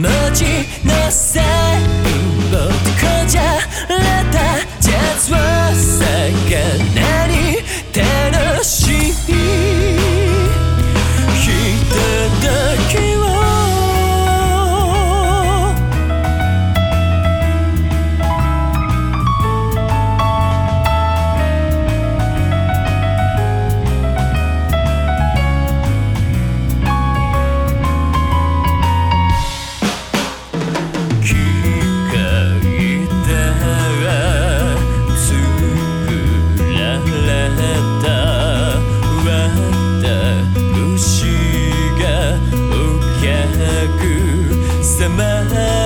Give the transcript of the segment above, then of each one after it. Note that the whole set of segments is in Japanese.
持ちなさい僕こじゃれた。ジャズを探怎么？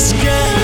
this girl